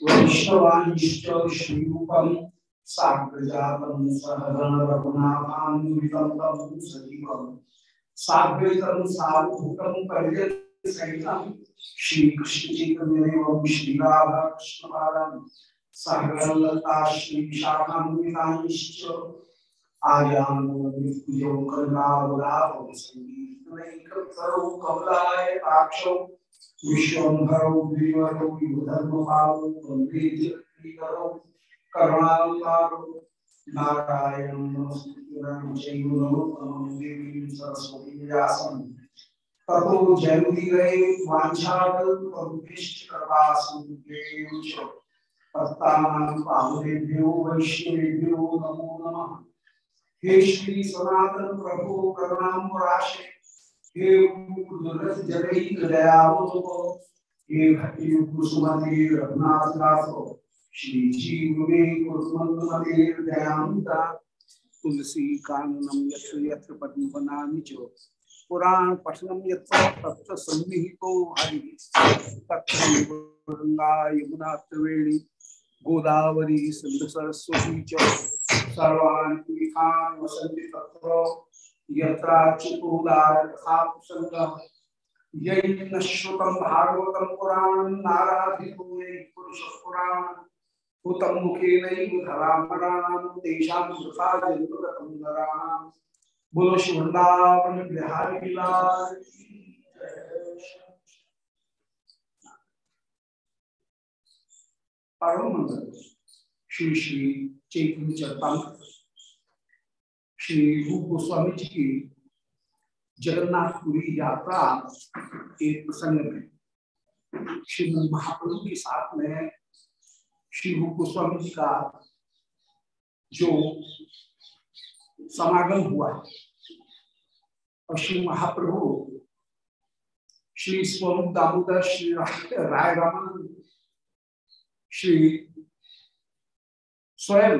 वैष्णवांश्च श्रीरूपं साग्रजातं सहगण रघुनाथान्वितं तं सजीवं साग्रहितं सावधूतं पर्यसहितं श्रीकृष्णचैतन्यदेवं श्रीराधाकृष्णपादं सहगणलता श्रीशाखान्वितांश्च आयान्वद्विजो करुणावदातं सङ्गीतनैकतरौ कमलाय ताक्षौ विश्वम्भरौ द्विवरौ युधर्मपालौ वंदे जगदीकरौ करुणावतारौ नारायणं नमस्कृतं चैव नरोत्तमं देवीं सरस्वतीं व्यासं ततो जयमुदीरये वाञ्छाकल्पभ्यश्च कृपासंख्येन च। पत्तानां पावनेभ्यो वैष्णवेभ्यो नमो नमः। हे श्री सनातन प्रभु करुणाम्बराशे दुर्गत दयान्ता तुलसी काननम यत्र बनामि पुराण पठनम यत्र सन्निहितो हरि। तत्र गंगा, यमुना, त्रिवेणी, गोदावरी, सिंधु, सरस्वती च। सर्वान् वसन्ति तत्र। यत्राच्युतोदारकथाप्रसङ्गः यैः श्रुतं भागवतं पुराणं नाराधितो यैः पुरुषः पुराणं हुतं मुखेनैव धरामराणां तेषां वृथा जन्मगतं नराणां बोलो वृंदावन बिहारी लाल परम श्री श्री चैतन्य चरतामृत। श्री रूप गोस्वामी जी की जगन्नाथपुरी यात्रा एक प्रसंग में, श्री महाप्रभु के साथ में श्री रूप गोस्वामी जी का जो समागम हुआ है, और श्री महाप्रभु, श्री स्वरूप दामोदर, श्री राय रामानंद, श्री स्वयं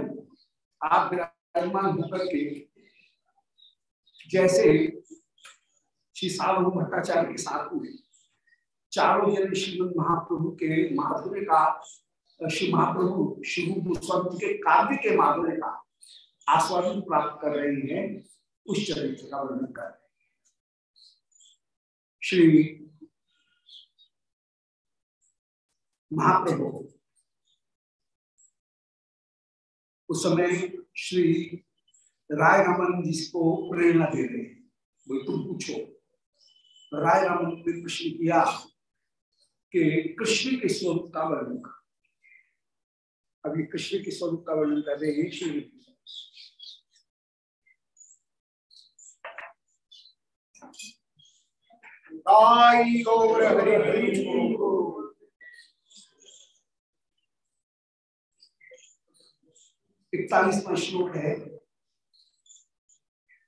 आप विराजमान होकर के जैसे श्री सार्वभौम भट्टाचार्य के साथ हुए। चारों जन श्रीमद महाप्रभु के माधुर्य का, श्री महाप्रभु श्री गोस्वामी के काव्य के माधुर्य का आस्वादन प्राप्त कर रहे हैं, उस चरित्र का वर्णन कर रहे श्री महाप्रभु, उस समय श्री राय रमन जिसको प्रेरणा दे रहे हैं तुम पूछो। राय रामन ने प्रश्न किया कि कृष्ण के स्वरूप का वर्णन कर। अभी कृष्ण के स्वरूप का वर्णन कर रहे हैं श्री इकतालीसवा श्लोक है।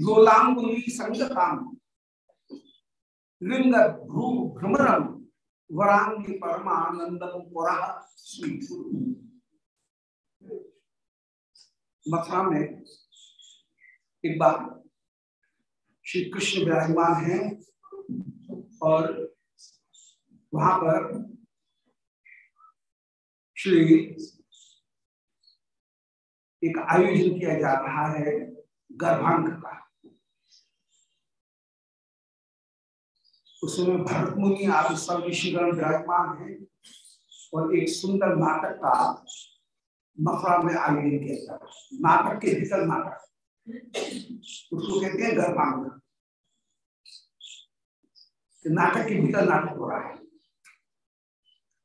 योलांगुली संगताम लिंग भ्रू भ्रमरम वरांगी परमानंदम पुरा मथुरा में एक बार श्री कृष्ण विराजमान है और वहाँ पर श्री एक आयोजन किया जा रहा है गर्भांक का। उसमें भरत मुनि आदि सब ऋषिगण विराजमान है और एक सुंदर नाटक का मथुरा में आयोजन किया जाता नाटक के भीतर नाटक। उसको कहते हैं गर्भांग। नाटक के भीतर नाटक हो रहा है।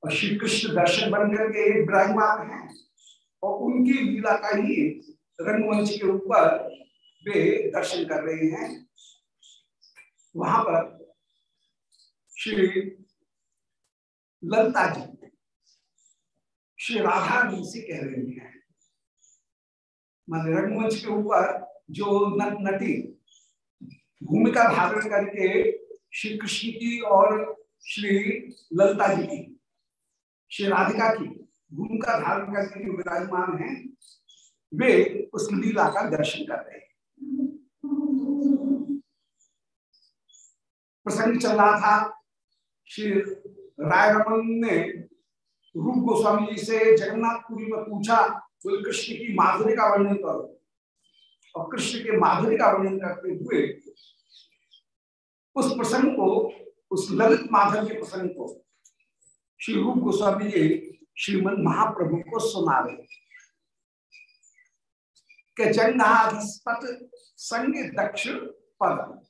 और श्री कृष्ण दर्शन बन करके विराजमान है और उनकी लीला का ही रंगमंच के ऊपर वे दर्शन कर रहे हैं। वहाँ पर श्री ललता जी। श्री राधा जी से कह रहे हैं। मान रंगमंच के ऊपर जो नट भूमिका धारण करके श्री कृष्ण की और श्री ललता जी की, श्री राधिका की भूमिका धारण करके जो विराजमान है, वे उस लीला का दर्शन कर रहे हैं। प्रसंग चल रहा था श्री राय रमन ने रूप गोस्वामी जी से जगन्नाथपुरी में पूछा कोई कृष्ण की माधुरी का वर्णन करो। और कृष्ण के माधुरी का वर्णन करते हुए उस प्रसंग को, उस ललित माधव के प्रसंग को श्री रूप गोस्वामी जी श्रीमद महाप्रभु को सुना रहे के जंगाधस्पत संग दक्षिण पद।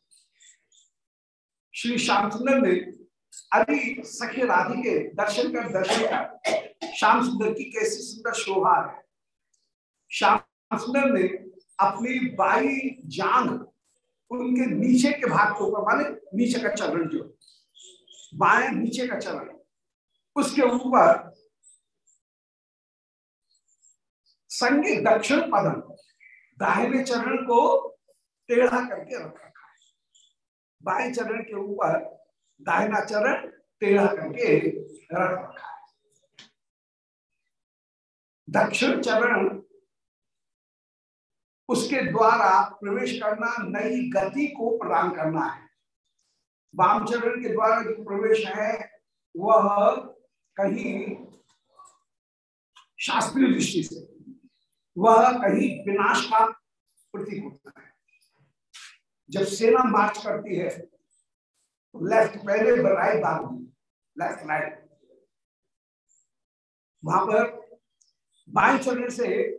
श्री सुंदर ने अरे सखी राधि के दर्शन कर दर्शन कर श्याम सुंदर की कैसी सुंदर शोभा है। श्याम सुंदर ने अपनी बाई जांग उनके नीचे के भाग के ऊपर, माने नीचे का चरण जो, बाएँ नीचे का चरण, उसके ऊपर संगे दक्षिण पदम, दाहिने चरण को टेढ़ा करके रख रखा है। बाएँ चरण के ऊपर दाहिना चरण टेढ़ा करके रख रखा है। दक्षिण चरण, उसके द्वारा प्रवेश करना, नई गति को प्रदान करना है। वाम चरण के द्वारा जो प्रवेश है, वह कहीं शास्त्रीय दृष्टि से, वह कहीं विनाश का प्रतीक होता है। जब सेना मार्च करती है लेफ़्ट पहले राइट बाद लेफ़्ट राइट वहाँ पर बाएँ चरण से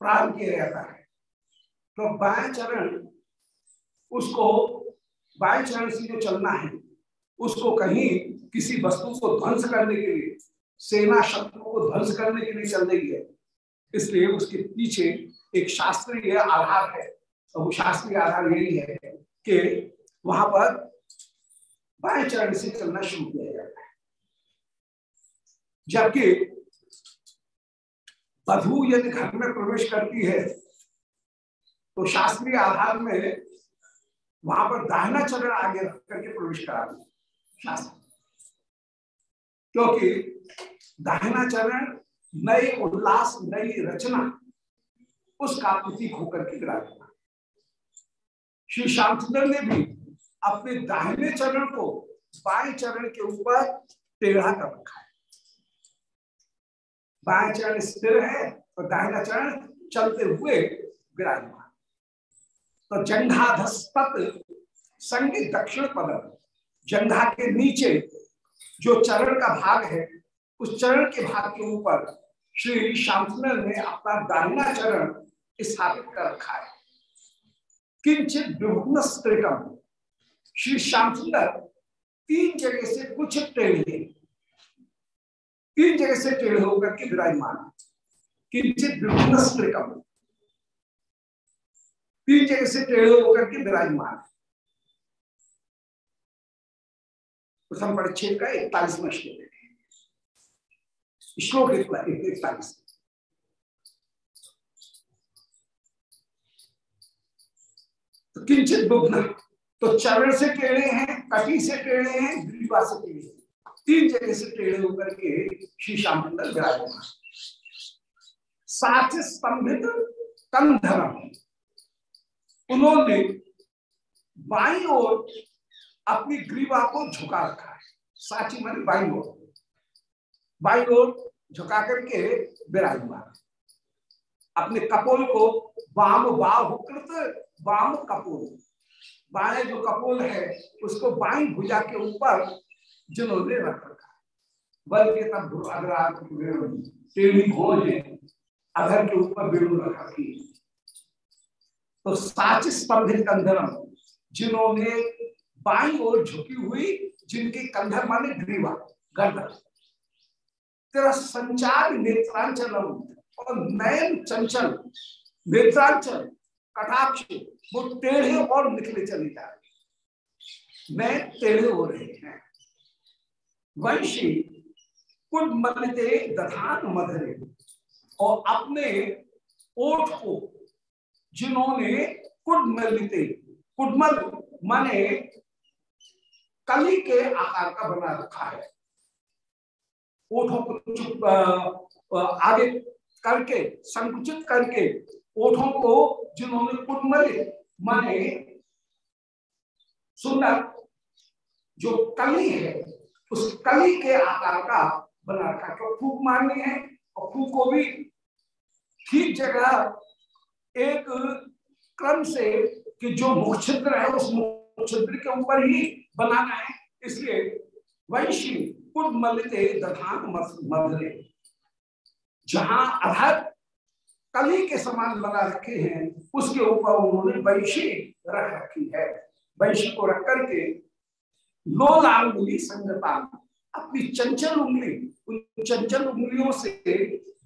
प्रारंभ किया जाता है। तो बाएँ चरण, उसको बाएँ चरण से जो चलना है, उसको कहीं किसी वस्तु को ध्वंस करने के लिए, सेना शत्रु को ध्वंस करने के लिए चल रही है। इसलिए उसके पीछे एक शास्त्रीय आधार है। और वो शास्त्रीय आधार यही है कि वहाँ पर बाएँ चरण से चलना शुरू किया जाता है। जबकि वधु यदि घर में प्रवेश करती है तो शास्त्रीय आधार में वहाँ पर दाहिना चरण आगे रख करके प्रवेश कराती शास्त्र। क्योंकि दाहिना चरण नए उल्लास, नई रचना उसका प्रतीक होकर के विराजमान श्री श्याम सुंदर ने भी अपने दाहिने चरण को बाएँ चरण के ऊपर टेढ़ा कर रखा है। बाएँ चरण स्थिर है और दाहिना चरण चलते हुए विराजमान। तो जंघाधस्पत संगीत दक्षिण पद, जंघा के नीचे जो चरण का भाग है, उस चरण के भाग के ऊपर श्री श्यामसुंदर ने अपना दाहिना चरण स्थापित कर रखा है। किंचित विभिन्न स्त्रीकम श्री श्याम सुंदर तीन जगह से कुछ टेढ़े तीन जगह से टेढ़े होकर के विराजमान किंचित विभिन्न तीन जगह से टेढ़े होकर के विराजमान प्रथम परिच्छेद का इकतालीसवा श्लोक श्लोक इकतालीस। किंचित दुग्ध तो चरण से टेढ़े हैं, कटी से टेढ़े हैं, ग्रीवा से टेढ़े हैं। तीन जगह से टेढ़े होकर के शीशा मंडल विराजमान साथ स्तंभित कंधरम। उन्होंने बाई ओर अपनी ग्रीवा को झुका रखा है। साची मन बाई ओर। बाई ओर झुका करके विराजमान अपने कपोल को वाम बाहुकृत वाम कपोल। बाएँ जो कपोल है, उसको बाई भुजा के ऊपर जिन्होंने रख रखा बल के तब अगर अधर के ऊपर बेड़ू रखा थी तो साच स्पर्धित कंधरम, जिन्होंने बाई ओर झुकी हुई, जिनके कंधर माने ग्रीवा, गर्दन। तेरा संचार नेत्रांचलम और नयन चंचल, नेत्रांचल, कटाक्ष वो टेढ़े और निकले चले जा रहे नए टेढ़े हो रहे हैं। वंशी कुट मलते दधान मधरे और अपने ओठ को जिन्होंने कुट मलते कुटमल माने कली के आकार का बना रखा है। ओठों को आगे करके, संकुचित करके ओठों को जिन्होंने कुटमल माने सुंदर, जो कली है, उस कली के आकार का बना रखा तो फूक मारनी है, और फूक को भी ठीक जगह एक क्रम से कि जो मुख छिद्र है, उस मुख छिद्र के ऊपर ही बनाना है। इसलिए वैशी मलिते दधान मधरे। जहाँ अधर कली के समान लगा रखे हैं, उसके ऊपर उन्होंने वैशी रख रखी है। वैशी को रख करके लोल अंगुली संगता अपनी चंचल उंगली, उन चंचल उंगलियों से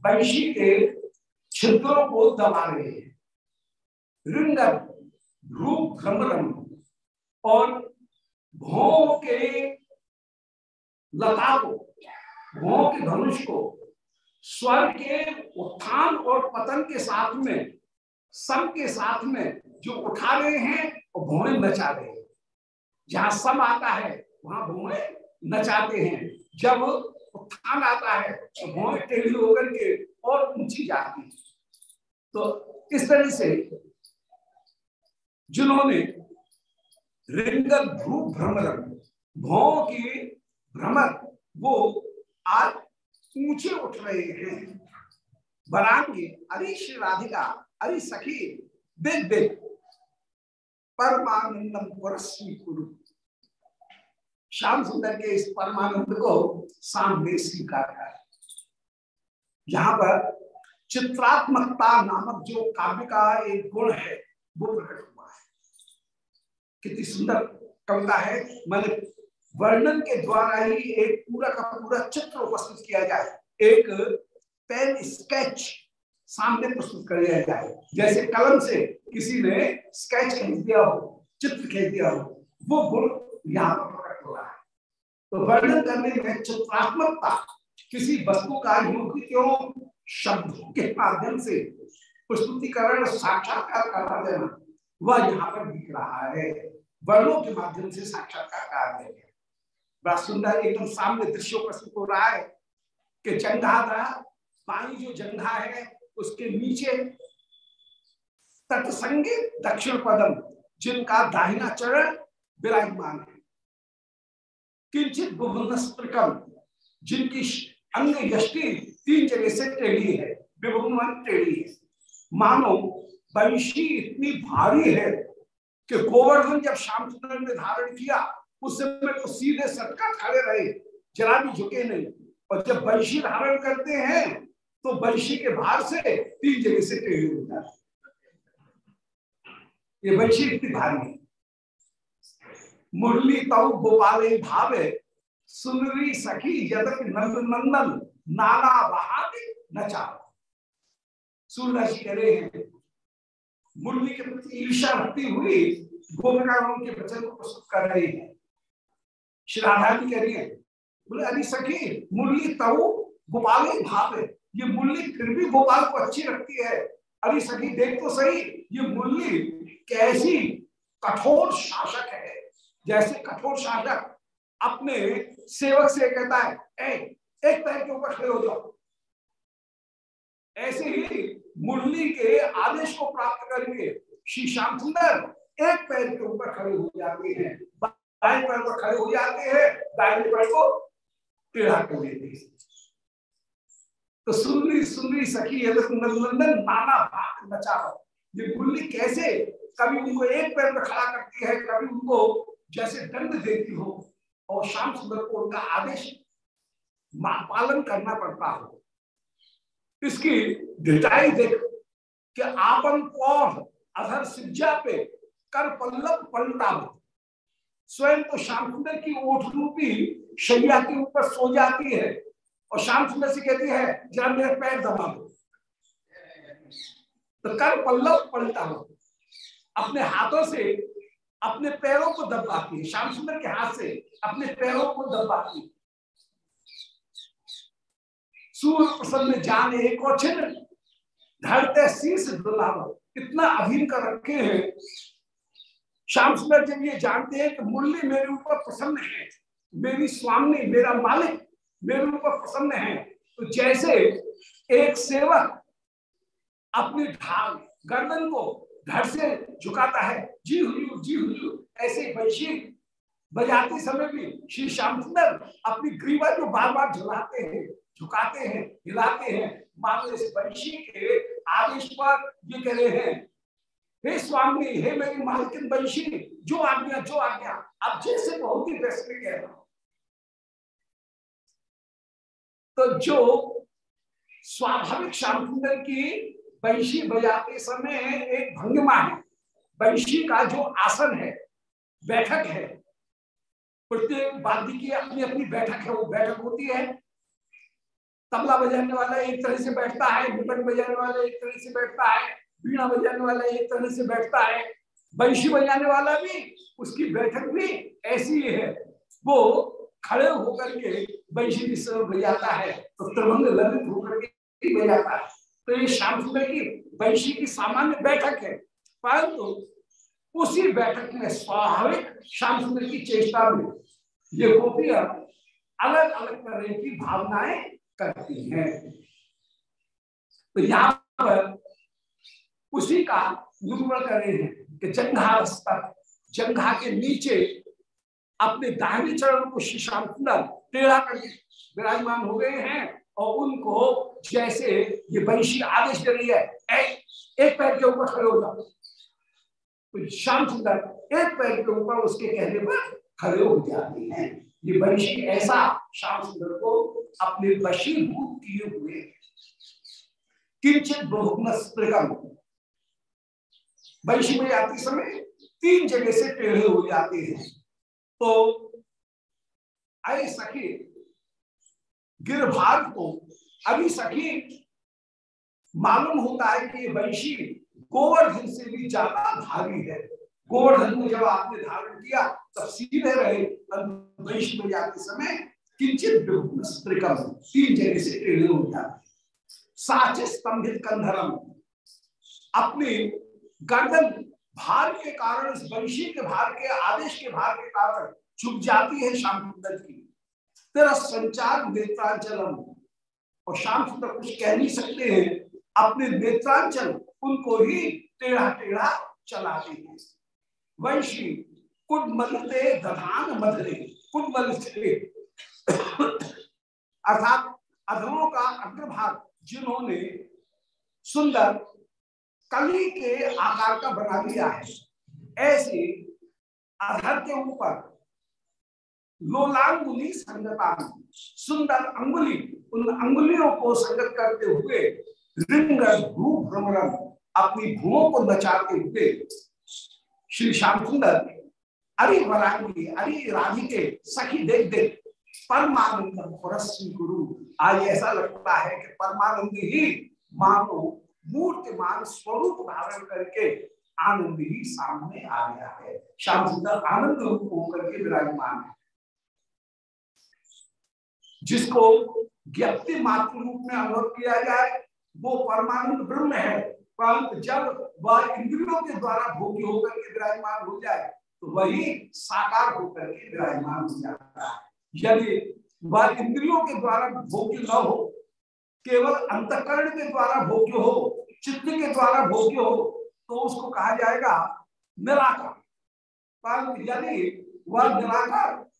वैशी के छिद्रों को दबा रहे हैं। रिंगत रूप भ्रमरम और भौ के लता को भों के धनुष को स्वर के उत्थान और पतन के साथ में, सम के साथ में जो उठा रहे हैं और भौएँ नचा रहे हैं। जहाँ सम आता है, वहाँ भौएँ नचाते हैं। जब उत्थान आता है तो भौएँ टेढ़ी होकर के और ऊँची जाती है। तो इस तरह से जिन्होंने रिंगल भ्रू भ्रमर भौ की भ्रमर, वो आज ऊँचे उठ रहे हैं। बरांगी अरे श्री राधिका, अरे सखी, देख देख। परमानंदम पुरस्वी कुरु। श्याम सुंदर के इस परमानंद को सामने स्वीकार कर। यहाँ पर चित्रात्मकता नामक जो काव्य का एक गुण है, वो प्रकट हुआ है। कितनी सुंदर कविता है। मैंने वर्णन के द्वारा ही एक पूरा का पूरा चित्र उपस्थित किया जाए। एक पेन स्केच सामने प्रस्तुत कर दिया जाए। जैसे कलम से किसी ने स्केच खींच दिया हो, चित्र खींच दिया हो, वो गुण यहाँ पर प्रकट हो रहा है। तो वर्णन करने में चित्रात्मकता किसी वस्तु का क्यों? शब्द के माध्यम से प्रस्तुतिकरण, साक्षात्कार करवा देना, वह यहाँ पर दिख रहा है। वर्णों के माध्यम से साक्षात्कार कार्य है बड़ा सुंदर एकदम सामने दृश्य प्रस्तुत हो रहा है कि जंघा पानी जो जंघा है, उसके नीचे तत्संगी दक्षिण पदम, जिनका दाहिना चरण विराजमान है। किंचित बुभुनस्त्रकम जिनकी अंग यष्टि तीन जगह से टेढ़ी है विभुन टेढ़ी है। मानो बंशी इतनी भारी है कि गोवर्धन जब श्याम सुंदर ने धारण किया उस समय तो सीधे सटका खड़े रहे, जरा भी झुके नहीं। और जब बंशी धारण करते हैं तो बंशी के भार से तीन जगह से टेढ़े हो जाते ये बंशी इतनी भारी है। मुरली तव गोपाल भावे, सुनरी सखी यदक नंद नंदन, नाना बहादे नचा सूर्यदास कह रहे हैं, मुरली के प्रति ईर्षा रखती हुई गोपिका उनके वचन को प्रस्तुत कर रही है। श्री राधा जी कह रही है बोले अरे सखी मुरली तऊ गोपाल भाव। है ये मुरली फिर भी गोपाल को अच्छी लगती है। अरे सखी देख तो सही ये मुरली कैसी कठोर शासक है। जैसे कठोर शासक अपने सेवक से कहता है ए, एक पैर के ऊपर खड़े हो जाओ। ऐसे ही मुरली के आदेश को प्राप्त करके श्री श्याम सुंदर एक पैर के ऊपर खड़े हो जाते हैं। दाएँ पैर पर खड़े हो जाते हैं, दाहिने पैर को टेढ़ा कर देते हैं। तो सुनरी सुनरी सखी नंदन नाना भाग नचा ये मुरली कैसे? कभी उनको एक पैर पर खड़ा करती है, कभी उनको जैसे दंड देती हो, और श्याम सुंदर को उनका आदेश पालन करना पड़ता हो। इसकी डिटाई देख कि आपन कौन अधर सिज्जा पे कर पल्लव पलटा स्वयं तो श्याम सुंदर की ओठ रूपी शैया के ऊपर सो जाती है और श्याम सुंदर से कहती है, जरा मेरे पैर दबा दो। तो कर पल्लव पलटा हो अपने हाथों से अपने पैरों को दबाती है श्याम सुंदर के हाथ से अपने पैरों को दबाती है। सूर्य प्रसन्न जान एक और छिन्न धरते शीर्ष दुलाव इतना अधीन कर रखे हैं श्याम सुंदर जब ये जानते हैं कि मुरली मेरे ऊपर प्रसन्न है, मेरी स्वामी, मेरा मालिक मेरे ऊपर प्रसन्न है। तो जैसे एक सेवक अपनी ढाल गर्दन को घर से झुकाता है, जी हुजूर जी हुजूर, ऐसे बंशी बजाते समय भी श्री श्याम सुंदर अपनी ग्रीवा जो बार बार झुलाते हैं, झुकाते हैं, हिलाते हैं मानो इस बंशी के आदेश पर ये कह रहे हैं हे स्वामी, हे मेरी मालकिन बंशी, जो आज्ञा जो आज्ञा अब जैसे बहुत ही वैसे में कह रहा हूँ। तो जो स्वाभाविक श्याम सुंदर की बंशी बजाते समय एक भंगिमा है। बंशी का जो आसन है, बैठक है, प्रत्येक वाद्य की अपनी अपनी बैठक है, वो बैठक होती है। तबला बजाने वाला एक तरह से बैठता है बजाने वाला एक तरह से बैठता है। बीणा बजाने वाला एक तरह से बैठता है, बंशी बजाने वाला भी, उसकी बैठक भी ऐसी ही है। वो खड़े होकर के बंशी की बजाता है तो त्रिभंग ललित होकर के बजाता है। तो ये श्याम सुंदर की वैशी की सामान्य बैठक है, परंतु तो उसी बैठक में स्वाभाविक श्याम सुंदर की चेष्टा में ये गोपियाँ अलग अलग तरह की भावनाएँ करती हैं। तो यहाँ पर उसी का निरूपण कर रहे हैं कि जंघा स्तर जंघा के नीचे अपने दाहिने चरण को सुंदर टेढ़ा करके विराजमान हो गए हैं और उनको जैसे ये वंशी आदेश दे रही है एक, एक पैर के ऊपर खड़े हो जाओ। तो श्याम सुंदर एक पैर के ऊपर उसके कहने पर खड़े हो जाते हैं। ये वंशी ऐसा श्याम सुंदर को अपने वशीभूत किए हुए किंचित बहुमस्त्रगम वंशी में आते समय तीन जगह से टेढ़े हो जाते हैं। तो आए सखी गिरभाग को अभी सखी, मालूम होता है कि वंशी गोवर्धन से भी ज़्यादा भारी है। गोवर्धन को जब आपने धारण किया, तब सीधे रहे वंशी में जाते समय किंचित तीन जगह से टेढ़े हो जाते साचे स्तंभित कंधरम, अपनी गर्दन भार के कारण वंशी के भार के, आदेश के भार के कारण चुप जाती है श्याम सुंदर की। तेरा संचार नेत्रांचलम। और श्याम सुंदर कुछ कह नहीं सकते हैं। अपने नेत्रांचल उनको ही टेढ़ा टेढ़ा चलाते हैं। वंशी, कुटमलते दधान मधरे कुटमल से अर्थात अधरों का अग्रभाग जिन्होंने सुंदर कली के आकार का बना दिया है। ऐसे अधर के ऊपर लोलांगुली संगतान सुंदर अंगुली, उन अंगुलियों को संगत करते हुए रिंग भू भ्रमरण अपनी भूओं को नचाते हुए श्री श्याम सुंदर, अरे वरांगी अरे राधिके, सखी देख देख, परमानंद गुरु। आज ऐसा लगता है कि परमानंद ही मानो मूर्तिमान स्वरूप धारण करके आनंद ही सामने आ गया है। श्याम सुंदर आनंद रूप होकर के विराजमान है। जिसको ज्ञप्ति मात्र रूप में अनुभव किया जाए, वो परमानंद ब्रह्म है। परंतु जब वह इंद्रियों के द्वारा भोग्य होकर के विराजमान हो जाए तो वही साकार होकर के विराजमान हो जाता है। यदि वह इंद्रियों के द्वारा भोग्य न हो केवल अंतकरण के द्वारा भोग्य हो, चित्त के द्वारा भोग्य हो तो उसको कहा जाएगा निराकार। पर यदि वह निराकार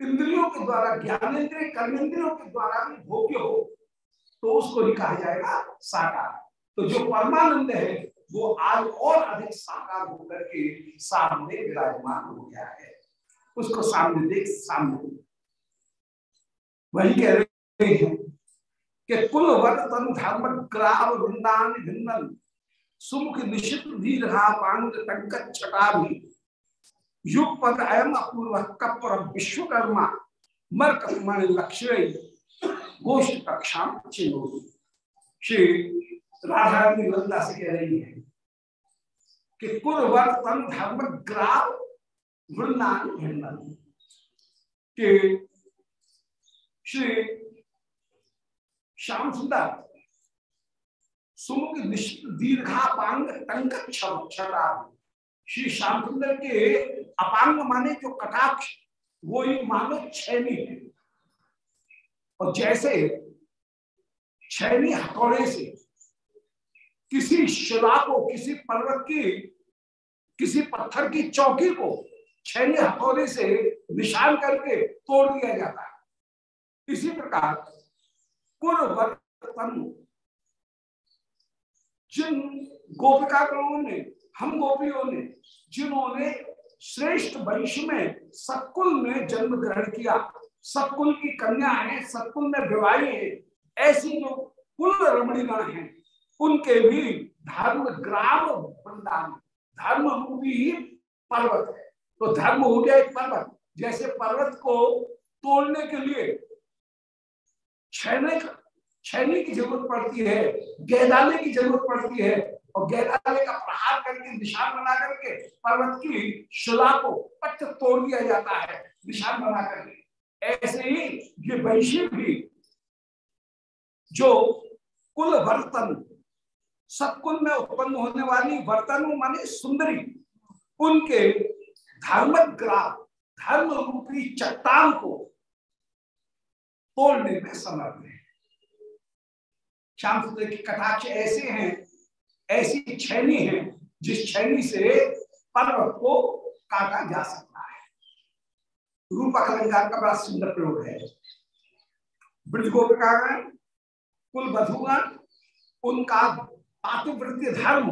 इंद्रियों के द्वारा, ज्ञानेन्द्रिय, कर्मेंद्रियों के द्वारा भी भोग्य हो तो उसको ही कहा जाएगा साकार। तो जो परमानंद है, वो आज और अधिक साकार होकर के सामने विराजमान हो गया है। उसको सामने देख, सामने। वही कह रहे हैं कि कुल वर्तन धर्म ग्राव वृंदान भिन्नन। सुमुख निशित दीर्घा पांग टंक छटा भी युग पद अयम अपूर्व कपर विश्वकर्मा। मर कर्मण लक्ष्य गोष्ठ कक्षा चिन्ह श्री राधा रानी वृंदा से कह रही है कि कुल वर्तन धर्म ग्राव वृंदान भिन्नन। के श्री श्याम सुंदर। सुमुख दीर्घापांग टंक छटा श्री श्याम सुंदर के अपांग माने जो कटाक्ष, वो ही मानो छैनी है। और जैसे छैनी हथौड़े से किसी शिला को, किसी पर्वत की, किसी पत्थर की चौकी को छैनी हथौड़े से निशान करके तोड़ दिया जाता है। इसी प्रकार पूर्वतन जिन गोपिकागणों ने, हम गोपियों ने, जिन्होंने श्रेष्ठ वंश में सत्कुल में जन्म ग्रहण किया, सत्कुल की कन्या है, सत्कुल में विवाही है, ऐसी जो कुल रमणीगण हैं, उनके भी धर्म ग्राम वृंदावन, धर्म ही पर्वत है। तो धर्म हो गया एक पर्वत। जैसे पर्वत को तोड़ने के लिए छैने की ज़रूरत पड़ती है, गैदाने की ज़रूरत पड़ती है, और गैदाने का प्रहार करके, निशान बना करके पर्वत की शिला को पट तोड़ दिया जाता है, निशान बना करके। ऐसे ही ये वैश्य भी, जो कुल वर्तन, सत्कुल में उत्पन्न होने वाली वर्तन माने सुंदरी, उनके धर्म ग्राफ धर्म रूपी चट्टान को तोड़ने में समर्थ है श्याम सुंदर की कटाक्ष ऐसे हैं, ऐसी छैनी है, जिस छैनी से पर्वत को काटा जा सकता है। रूपक अलंकार का बड़ा सुंदर प्रयोग है। ब्रज कुल बधुगण उनका पातिवृत्ति धर्म,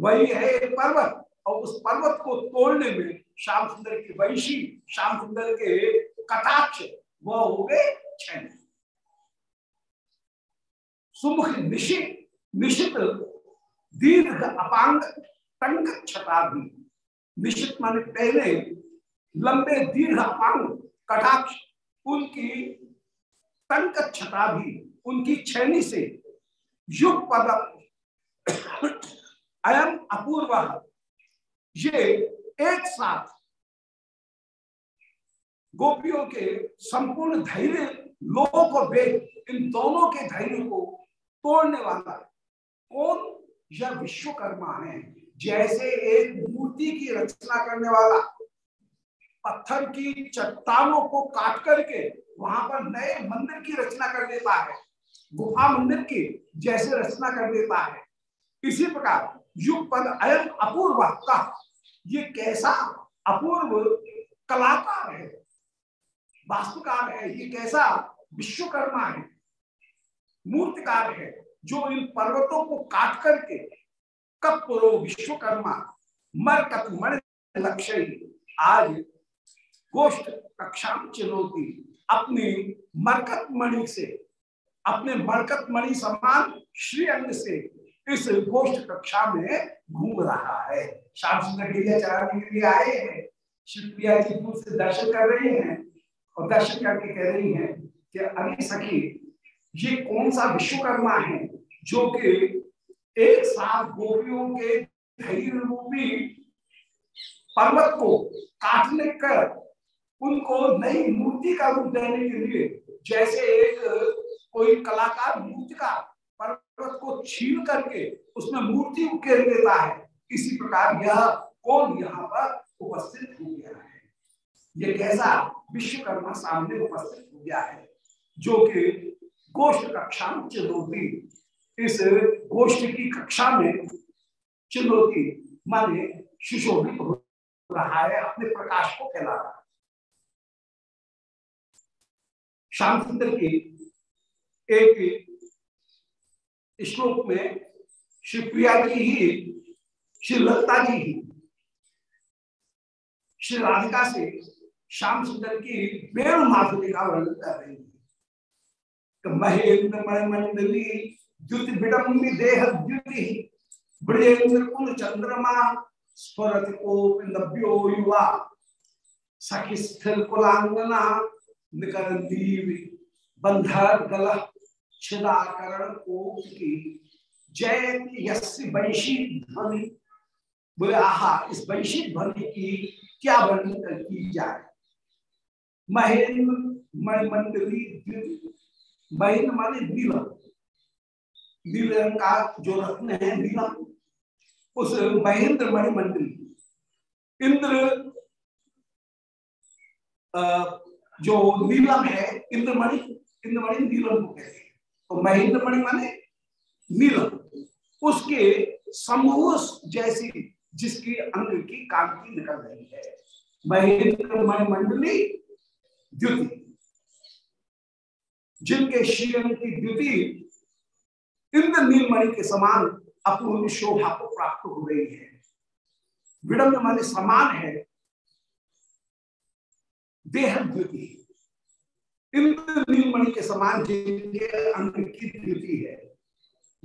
वही है एक पर्वत। और उस पर्वत को तोड़ने में श्याम सुंदर की वैशी, श्याम सुंदर के कटाक्ष, वह हो गए छैन सुमुख निशित निशित दीर्घ अपांग टंक भी निश्चित माने पहले लंबे दीर्घ अपांग कटाक्ष, उनकी टंक भी उनकी छैनी से युग पद अयम अपूर्व। ये एक साथ गोपियों के संपूर्ण धैर्य लोक और वेद इन दोनों के धैर्य को तोड़ने वाला कौन? यह विश्वकर्मा है, जैसे एक मूर्ति की रचना करने वाला। पत्थर की चट्टानों को काट करके वहाँ पर नए मंदिर की रचना कर देता है। गुफा मंदिर की जैसे रचना कर देता है। इसी प्रकार युग पद अयम अपूर्व का। ये कैसा अपूर्व कलाकार है? वास्तुकार है, ये कैसा विश्वकर्मा है, मूर्तिकार है, जो इन पर्वतों को काट करके कपुरो विश्वकर्मा मरकत मण लक्ष्य। आज गोष्ठ कक्षा चुनौती, अपने मरकत मणि से, अपने मरकत मणि समान श्री अंग से इस गोष्ठ कक्षा में घूम रहा है। शाम सुंदर लीला चलाने के लिए आए हैं। शिवप्रिया जी दूर से दर्शन कर रहे हैं और दर्शन करके कह रही हैं कि अरे सखी, ये कौन सा विश्वकर्मा है जो कि एक साथ गोपियों के धैर्य रूपी पर्वत को काटने कर उनको नई मूर्ति का रूप देने के लिए, जैसे एक कोई कलाकार मूर्ति का पर्वत को छीन करके उसमें मूर्ति उकेर देता है, इसी प्रकार यह कौन यहाँ पर उपस्थित हो गया है? ये कैसा विश्वकर्मा सामने उपस्थित हो गया है? जो कि गोष्ठ कक्षा में चिन्होती। इस गोष्ठ की कक्षा में चिन्होती, माने सुशोभित हो रहा है, अपने प्रकाश को फैला रहा है। श्याम सुंदर की एक श्लोक में श्री प्रिया जी ही, श्री ललिता जी ही, श्री राधिका से श्याम सुंदर की बेण माधुरी का वर्णन कर रही है। महेंद्र मंडली द्युति विडम्बी देह द्युति ब्रजेंद्र कुल चंद्रमा स्फुरत को नभ्यो युवा सखी स्थिर कुलांगना निकर दीव बंधर गल छिदाकरण कोप की यस्य वैशी ध्वनि बोले, आहा, इस वैशी ध्वनि की क्या वर्णन की जाए? महेंद्र मणिमंडली महेंद्र माने नीलम नील रंग का जो रत्न है नीलम उस महेंद्र मणिमंडली इंद्र जो नीलम है इंद्रमणि इंद्रमणि नीलम को कहते हैं। तो महेंद्र मणि माने नीलम उसके समूह जैसी जिसकी अंग की कांति निकल रही है। महेंद्र मणिमंडली द्युति जिनके शीलन की द्युति इंद्र नीलमणि के समान अपूर्ण शोभा को प्राप्त हो रही है। विडम्ब माने समान है। देह द्युति इंद्र नीलमणि के समान जिनके अंग की द्युति है।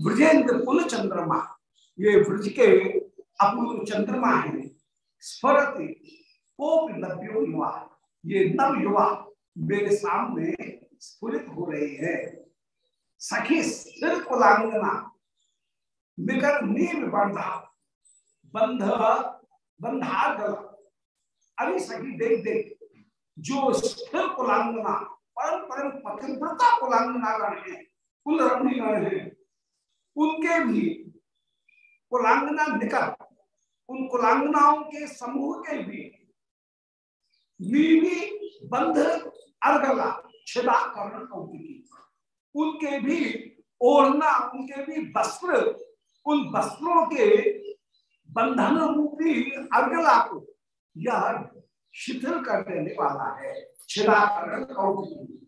ब्रजेंद्र कुल चंद्रमा ये ब्रज के अपूर्ण चंद्रमा है। स्फरत, कोप युवा, ये नव युवा मेरे सामने स्फुरित हो रहे हैं। सखी स्थिर कुलांगना निकर नील बंधा बंध बंधार अरे सखी, देख देख। जो स्थिर कुलांगना, परम परम पतिव्रता कुलांगना गण है कुल रमणी गण है, उनके भी कुलांगना निकल उन कुलांगनाओं के समूह के भी नीली बंध अर्गला छिदा कर्ण कौतिकी उनके। भी ओढ़ना, उनके भी वस्त्र, उन वस्त्रों के बंधन रूपी अर्गला को यह शिथिल कर देने वाला है। छिदा कर्ण कौतिकी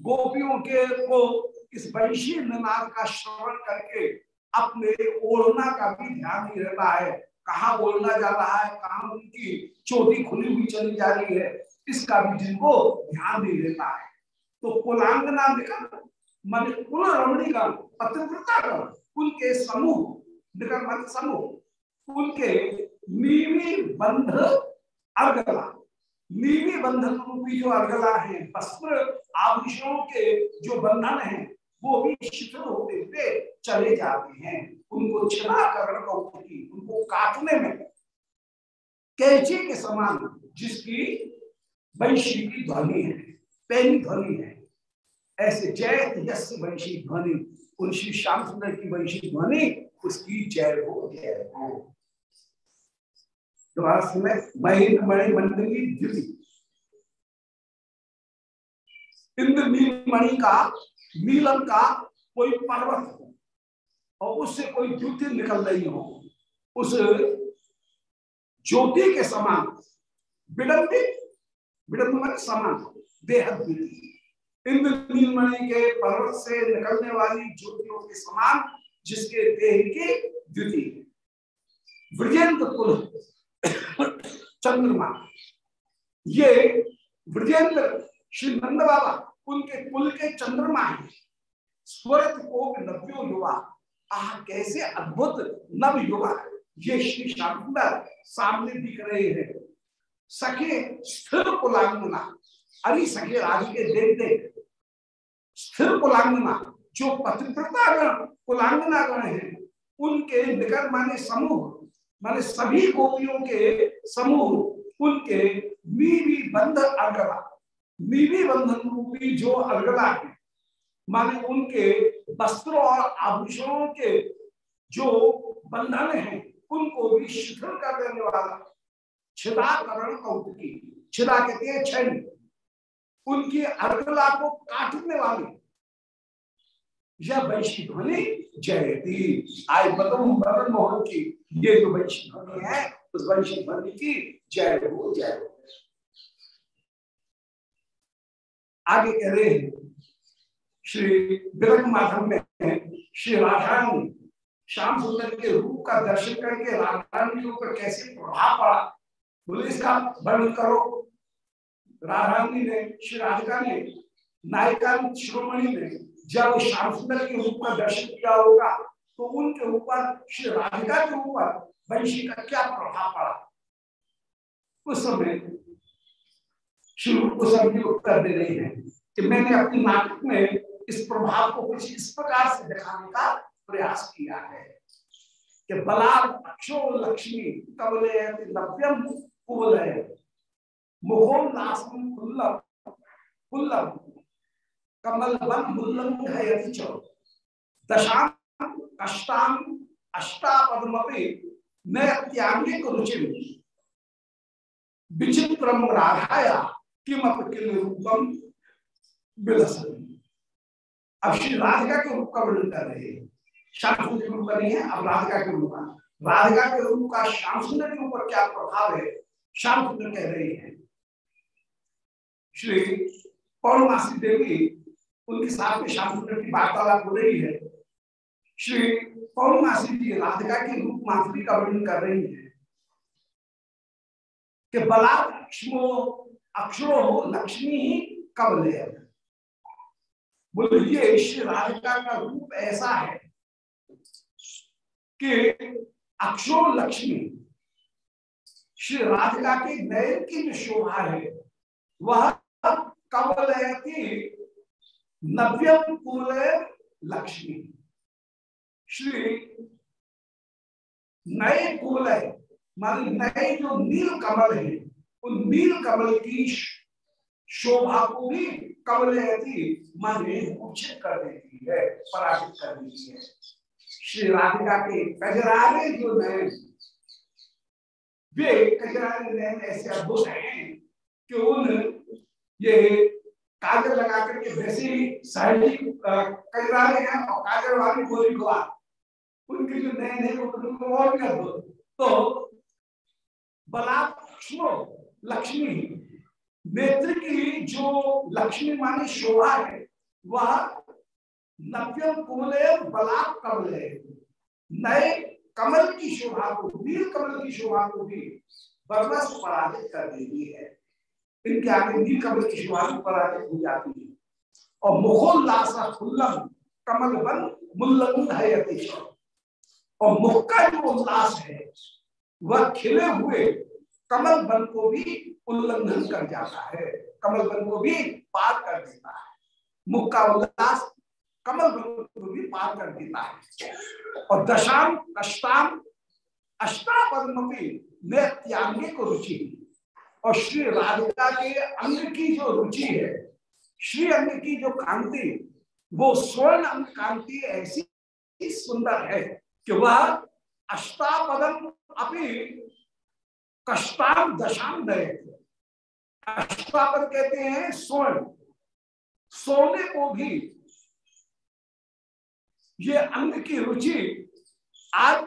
गोपियों के को इस वैशी निनाद का श्रवण करके अपने ओढ़ना का भी ध्यान नहीं रहता है। कहा बोलना जा रहा है, कहा उनकी चोटी खुली हुई चली जा रही है, इसका भी जिनको ध्यान नहीं देता है। तो कुलांगना निकल मन कुल रमणी का पतिव्रता का, उनके समूह निकल मन समूह के नीवी बंध अर्गला नीवी बंधन रूपी जो अर्गला है, वस्त्र आभूषणों के जो बंधन है, वो भी शिथिल होते हुए चले जाते हैं। उनको छिड़ा करण उनको काटने में। कैची के समान जिसकी वंशी की ध्वनि है। पहली ध्वनि है। ऐसे जय यश वंशी ध्वनि, उन श्री श्याम सुंदर की वंशी ध्वनि, उसकी जय हो जय हो। मणि का, नीलम का कोई पर्वत हो, और उससे कोई ज्योति निकल रही हो, उस ज्योति के समान, विडंबित विडंब समान देह इंद्र के पर्वत से निकलने वाली ज्योतियों के समान जिसके देह की द्युति ब्रजेंद्र कुल चंद्रमा। ये ब्रजेंद्र श्री नंद बाबा उनके कुल के चंद्रमा है। स्वर्ग को नव्यो युवा। आह, कैसे अद्भुत नव युवा। ये श्री श्याम सामने दिख रहे हैं। सखे स्थिर कुलांगना। अरे सखे राधिके देख देख स्थिर कुलांगना, जो पतिव्रता कुलांगना गण है, उनके निकट माने समूह, माने सभी गोपियों के समूह, उनके नीवी बंध अगला नीवी बंधन रूपी जो अगला है, माने उनके वस्त्रों और आभूषणों के जो बंधन है, उनको भी शिथिल कर देने वाला छिदाकरण कौतुकी छिदा कहते हैं छैन उनकी अर्गला को काटने वाली। यह वैश्वी ध्वनि जयती। आज बदम मदन मोहन की ये जो वैश्वी ध्वनि है, उस वैश्वी ध्वनि की जय हो जय हो। आगे कह रहे हैं, श्री विरक माधव में श्री राधारानी, श्याम सुंदर के रूप का दर्शन करके राधारानी के ऊपर कैसे प्रभाव पड़ा? बोले, इसका वर्णन करो। राधारानी ने, श्री राधिका ने, नायिका शिरोमणि ने जब श्याम सुंदर के रूप का दर्शन किया होगा तो उनके ऊपर, श्री राधिका के ऊपर वंशी का क्या प्रभाव पड़ा? उस समय, श्री गोस्वामी उत्तर दे रहे हैं कि मैंने अपनी नाटक में इस प्रभाव को कुछ इस प्रकार से दिखाने का प्रयास किया है कि बलार अक्षो लक्ष्मी कबले नव्यम कुबलय विचित्रम राधाया किमप किल अब श्री राधिका के रूप का वर्णन कर रहे हैं। रूप का नहीं है, अब राधिका के रूप का। राधिका के रूप का श्याम सुंदर के ऊपर क्या प्रभाव है? श्याम सुंदर कह रहे हैं श्री पौर्णमासी देवी, उनके साथ में श्याम सुंदर की वार्तालाप हो रही है। श्री पौर्णमासी जी राधिका के रूप माधुरी का वर्णन कर रही है कि बलाक्षमो अक्षरो लक्ष्मी ही कब ले बोलिए, श्री राधिका का रूप ऐसा है कि अक्षो लक्ष्मी, श्री राधिका के नयन की जो शोभा है, वह कवल है कि नव्यम कुल लक्ष्मी। श्री नए कुल है, मान नए जो नील कमल है, उन नील कमल की शोभा को भी कमल माने मूर्छित कर देती है, पराजित कर देती है। श्री राधिका के कजरारे जो नयन वे कजरारे नयन ऐसे अद्भुत हैं कि उन ये काजल लगा करके वैसे ही सहजी कजरारे हैं और काजल वाली गोली गुआ उनके जो है वो और भी अद्भुत तो बलात्म लक्ष्मी, नेत्र की जो लक्ष्मी मानी शोभा है, वह नव्य कुमले बलात् कमल है नए कमल की शोभा को नील कमल की शोभा को भी बरबस पराजित कर देती है। इनके आगे नील कमल की भी पराजित हो जाती है। और मुखोल्लासा खुल्लम कमल बन मुल्लंग है और मुख का जो उल्लास है, वह खिले हुए कमल बन को भी उल्लंघन कर जाता है। कमल बन को भी पार कर देता है। मुख का उल्लास कमल बन को भी पार कर देता है। और दशाम अष्टाम अष्टापद्मी में त्यागिक रुचि। और श्री राधिका के अंग की जो रुचि है, श्री अंग की जो कांति, वो स्वर्ण अंग कांति ऐसी सुंदर है कि वह अष्टापदम अपनी कष्टाम दशाम अष्टापद कहते हैं स्वर्ण। सोने को भी ये अंग की रुचि आज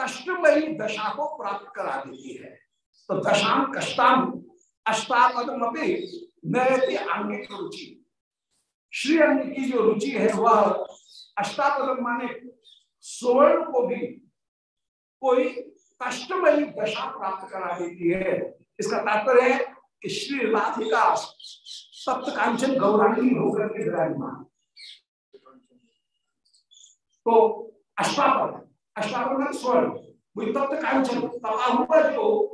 कष्टमयी दशा को प्राप्त करा देती है। तो दशाम कष्टाम अष्टापदम नयति की रुचि। श्री अंग की जो रुचि है, वह अष्टापदम माने स्वर्ण को भी कोई कष्टमयी दशा प्राप्त करा देती है। इसका तात्पर्य है कि श्री राधिका सप्त कांचन गौरांगी होकर के विराजमान। तो अष्टापद अष्टापद स्वर्ण तप्त कांचन तपा हुआ जो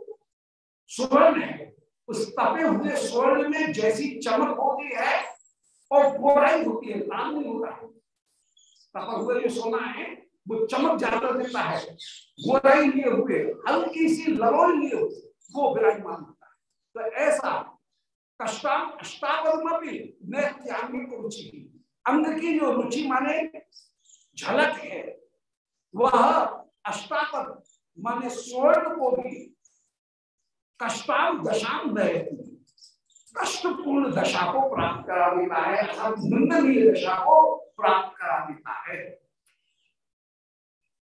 स्वर्ण है। उस तपे हुए स्वर्ण में जैसी चमक होती है और गोराई होती है लाल नहीं होता है। तपा हुआ जो सोना है, वो चमक ज़्यादा देता है। गोराई लिए हुए, हल्की सी लरोई लिए हुए, वो विराजमान होता है। तो ऐसा कष्टाम अष्टापद त्यागिक रुचि अंग की जो रुचि माने, झलक है, वह अष्टापद माने स्वर्ण को भी कष्टाम दशाम कष्टपूर्ण दशा को प्राप्त करा देता है निंदनीय दशा को प्राप्त करा देता है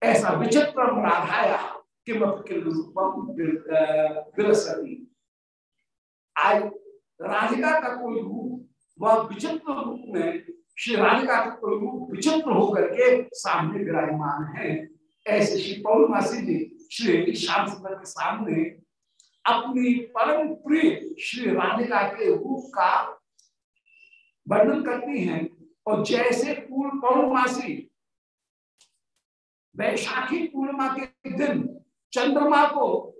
ऐसा विचित्र राधाया विलसती आज राधिका का कोई रूप, वह विचित्र रूप में श्री राधिका का कोई रूप विचित्र होकर के सामने विराजमान है। ऐसे श्री पौर्णमासी जी, श्री सुंदर के सामने अपनी परम प्रिय श्री राधिका के रूप का वर्णन करती हैं। और जैसे पूर्ण पौर्णमासी, वैशाखी पूर्णिमा के दिन चंद्रमा को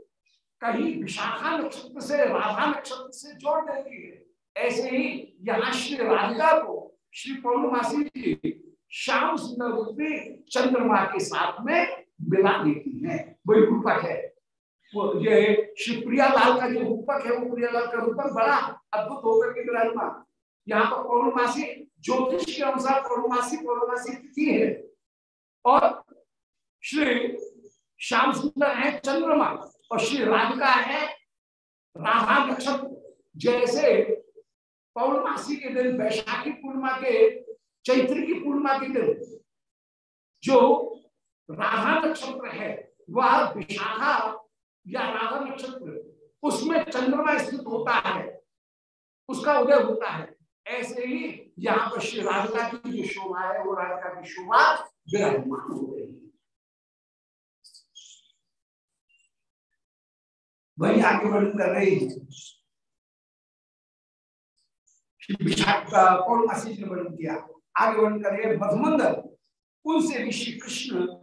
कहीं विशाखा नक्षत्र से, राधा नक्षत्र से जोड़ देती है। ऐसे ही यहाँ श्री राधिका को श्री पौर्णमासी जी श्याम सुंदर रूप में चंद्रमा के साथ में मिला देती है। वही रूपक है। ये श्री प्रियालाल का जो रूपक है, वो प्रियालाल का रूपक बड़ा अद्भुत होकर के विराजमान। यहाँ पर पौर्णमासी, ज्योतिष के अनुसार पौर्णमासी पौर्णमासी तिथि है। और श्री श्याम सुंदर है चंद्रमा, और श्री राधिका है राधा नक्षत्र। जैसे पौर्णमासी के दिन, वैशाखी पूर्णिमा के चैत्र की पूर्णिमा के दिन जो राधा नक्षत्र है, वह विशाखा या राधा नक्षत्र उसमें चंद्रमा स्थित होता है। उसका उदय होता है। ऐसे ही यहाँ पर श्री राधिका की जो शोभा है, वो राधिका की शोभा विराजमान हो गई। वही आगे वर्णन कर रही है। पौर्णमासी ने वर्णन किया? आगे वर्णन कर रहे मधुमंदल उनसे भी श्री कृष्ण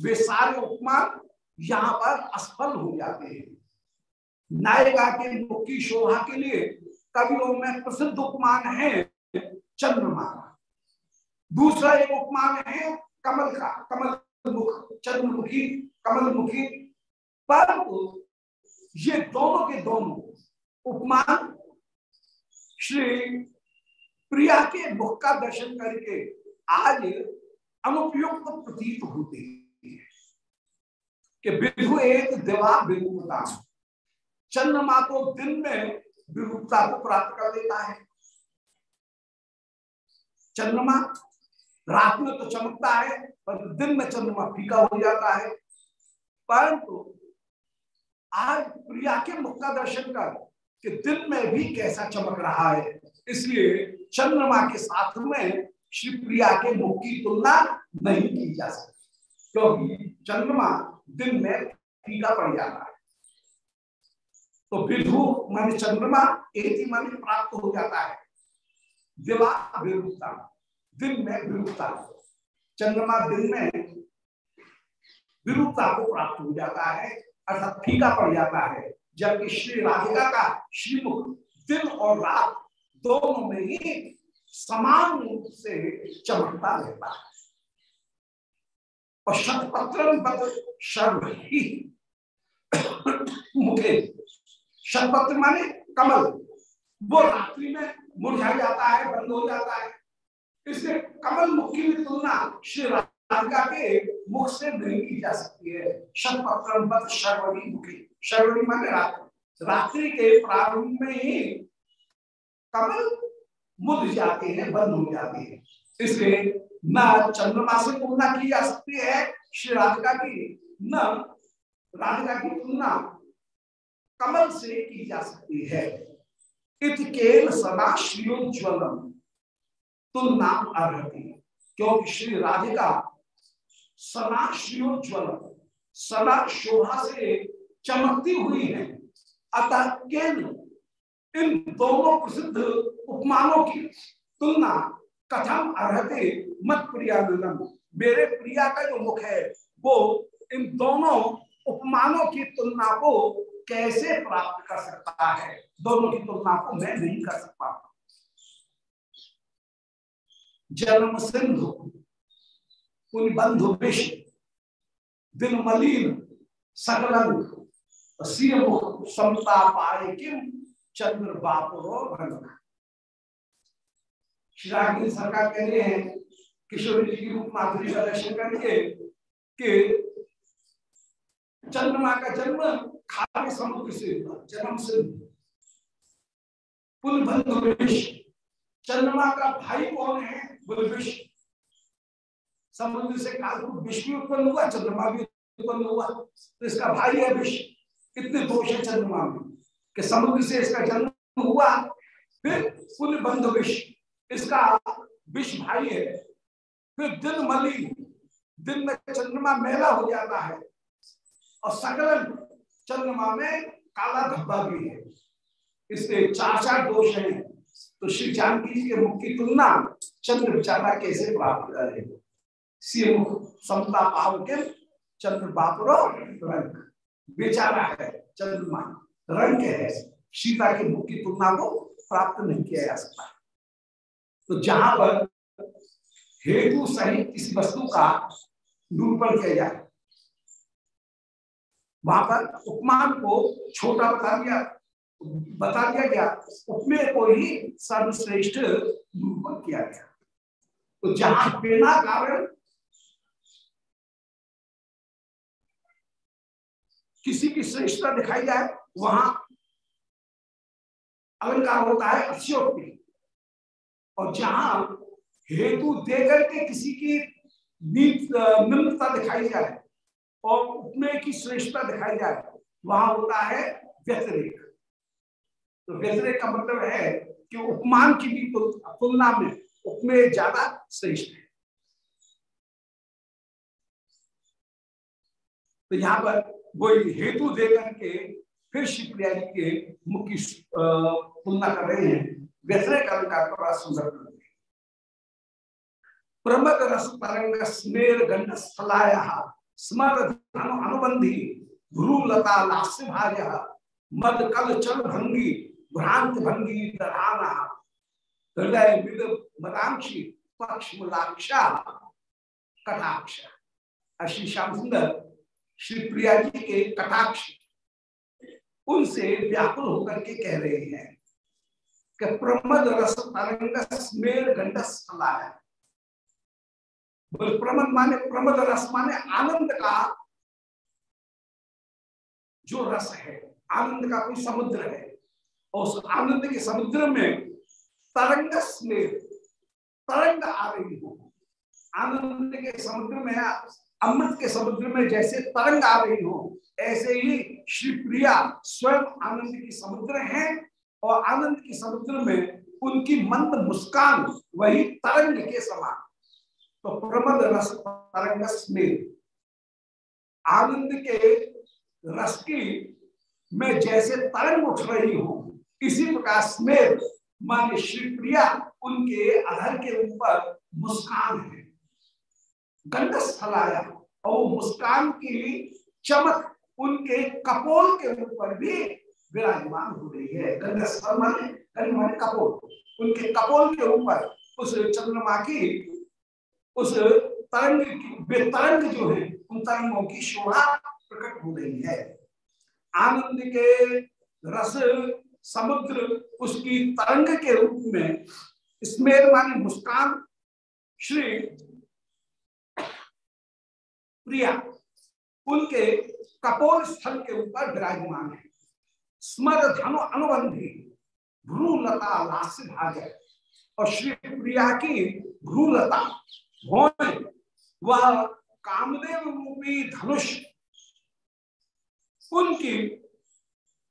वे सारे उपमान यहाँ पर असफल हो जाते हैं। नायिका के मुख की शोभा के लिए कवियों में प्रसिद्ध उपमान है चंद्रमा। दूसरा एक उपमान है कमल का कमल मुख चंद्रमुखी कमल मुखी परंतु ये दोनों के दोनों उपमान श्री प्रिया के मुख का दर्शन करके आज अनुपयुक्त प्रतीत होते हैं। कि विधु एक देवा विरूपता चंद्रमा को दिन में विरूपता को प्राप्त कर लेता है। चंद्रमा, रात में तो चमकता है, पर दिन में चंद्रमा फीका हो जाता है। परंतु आज प्रिया के मुख का दर्शन कर कि दिन में भी कैसा चमक रहा है। इसलिए चंद्रमा के साथ में श्री प्रिया के मुख की तुलना नहीं की जा सकती। क्योंकि चंद्रमा दिन में फीका पड़ जाता है। तो विधु मान चंद्रमा एक मान प्राप्त हो जाता है। दिवा विरुद्धता दिन में विरुद्धता चंद्रमा दिन में विरुद्धता को प्राप्त हो जाता है, अर्थात फीका पड़ जाता है। जबकि श्री राधिका का श्रीमुख दिन और रात दोनों में ही समान रूप से चमकता रहता है। और शतपत्र शर्व ही। मुखे शतपत्र माने कमल। वो रात्रि में मुरझा जाता है, बंद हो जाता है। इसलिए कमल मुख की तुलना श्री राधिका के मुख से नहीं की जा सकती है। शतपत्र शर्वणी मुखी। शर्वणी माने रात्रि। रात्रि के प्रारंभ में ही कमल मुद जाते हैं, बंद हो जाते हैं। इसलिए न, चंद्रमा से तुलना की जा सकती है, श्री राधिका की। न, राधिका की तुलना कमल से की जा सकती है। इतकेल सदा श्रीयोज्वलम तुलना अर्हति। क्योंकि श्री राधिका सदा श्रीयोज्वल सदा शोभा से चमकती हुई है। अतः केंद्र इन दोनों प्रसिद्ध उपमानों की तुलना कथम अर्ते मत प्रियानंदम मेरे प्रिया का जो मुख है, वो इन दोनों उपमानों की तुलना को कैसे प्राप्त कर सकता है? दोनों की तुलना को मैं नहीं कर सकता। जन्म सिंधु बंधु विष दिन मलिन सकलंग समता पाए किम, चंद्र बापुर श्री सरकार कह रहे हैं किशोरी जी की रूप माधुरी का दर्शन करके कि चंद्रमा का जन्म खारे समुद्र से जन्म से पुल चंद्रमा का भाई कौन है? बुलविश समुद्र से कालकूट विष भी उत्पन्न हुआ चंद्रमा भी उत्पन्न हुआ। तो इसका भाई है विष। कितने दोष है चंद्रमा में? कि समुद्र से इसका जन्म हुआ, फिर पुल बंध विष इसका विष भाई है। फिर दिन मली, दिन में चंद्रमा मेला हो जाता है। और सकल चंद्रमा में काला धब्बा भी है। इसलिए चार चार दोष हैं। तो श्री जानकी जी के मुख की तुलना चंद्र विचारा कैसे प्राप्त करे? समता पाव के चंद्र बापरो रंग। बेचारा है, चंद्रमा रंग है। सीता के मुख की तुलना को प्राप्त नहीं किया जा सकता। तो जहाँ पर हेतु सहित किसी वस्तु का निरूपण किया जाए। वहाँ पर उपमान को छोटा बता दिया बता दिया गया। उपमेय को ही सर्वश्रेष्ठ निरूपण किया गया। तो जहाँ बिना कारण किसी की श्रेष्ठता दिखाई जाए, वहाँ अलंकार होता है अक्षोक्ति और जहाँ हेतु देकर के किसी की निम्नता दिखाई जाए और उपमेय की श्रेष्ठता दिखाई जाए, वहाँ होता है व्यतिरेक। तो व्यतिरेक का मतलब है कि उपमान की भी तुलना में उपमेय ज़्यादा श्रेष्ठ है। तो यहाँ पर वो हेतु देकर के फिर शिवप्रिया जी के मुख्य तुलना कर रहे हैं। व्यतिरेक अलंकार बड़ा सुंदर प्रमद रस तरंग स्मेर गंड स्थलाय, स्मर अनुबंधी लास्य मद कल चल भंगी, भ्रांत भंगी दराना हृदय कटाक्ष। अशी श्याम सुंदर श्री प्रिया जी के कटाक्ष उनसे व्याकुल होकर के कह रहे हैं कि प्रमद रस तरंग स्मेर गंड स्थलाय। प्रमद माने, प्रमद रस माने आनंद का जो रस है, आनंद का कोई समुद्र है। और उस आनंद के समुद्र में तरंग में तरंग आ रही हो। आनंद के समुद्र में, अमृत के समुद्र में जैसे तरंग आ रही हो, ऐसे ही श्री प्रिया स्वयं आनंद की समुद्र है और आनंद की समुद्र में उनकी मंद मुस्कान वही तरंग के समान। तो प्रमद रस तरंग आनंद के रस की मैं जैसे तरंग उठ रही हूँ, इसी प्रकार स्मेर माने श्री प्रिया उनके अधर के ऊपर मुस्कान है। गंडस फलाया और मुस्कान की चमक उनके कपोल के ऊपर भी विराजमान हो रही है। गंडस माने माने कपोल। उनके कपोल के ऊपर उस चंद्रमा की उस तरंग की बेतरंग जो है, उन तरंगों की शोभा प्रकट हो रही है। आनंद के रस, समुद्र, उसकी तरंग के रूप में स्मेर मानी मुस्कान, श्री प्रिया, उनके कपोल स्थल के ऊपर विराजमान है। स्मर धनु अनुबंधी, भ्रूलता लास्य भाग। और श्री प्रिया की भ्रूलता वह कामदेव रूपी धनुष, उनकी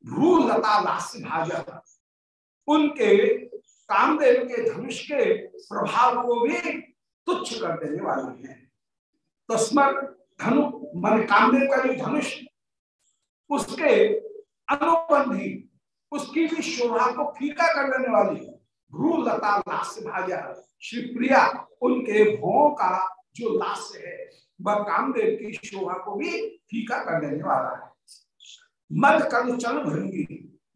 भ्रू लता लास्य भाजन उनके कामदेव के धनुष के प्रभाव को भी तुच्छ कर देने वाली है। तस्मत धनु, मन कामदेव का जो धनुष, उसके अनुबंधी उसकी भी शोभा को फीका कर देने वाली भ्रू लता लास्य भाजा श्री प्रिया उनके भों का जो लास्य है, वह कामदेव की शोभा को भी फीका कर देने वाला है। मद कल चल भंगी,